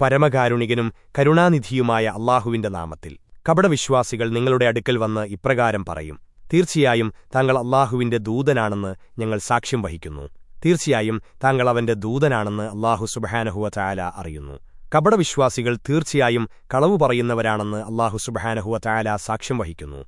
പരമകാരുണികനും കരുണാനിധിയുമായ അള്ളാഹുവിന്റെ നാമത്തിൽ. കപടവിശ്വാസികൾ നിങ്ങളുടെ അടുക്കൽ വന്ന് ഇപ്രകാരം പറയും. തീർച്ചയായും താങ്കൾ അള്ളാഹുവിന്റെ ദൂതനാണെന്ന് ഞങ്ങൾ സാക്ഷ്യം വഹിക്കുന്നു. തീർച്ചയായും താങ്കൾ അവന്റെ ദൂതനാണെന്ന് അള്ളാഹു സുബഹാനഹുവ ചായാല അറിയുന്നു. കപടവിശ്വാസികൾ തീർച്ചയായും കളവു പറയുന്നവരാണെന്ന് അള്ളാഹു സുബഹാനഹുവ ചായാല സാക്ഷ്യം വഹിക്കുന്നു.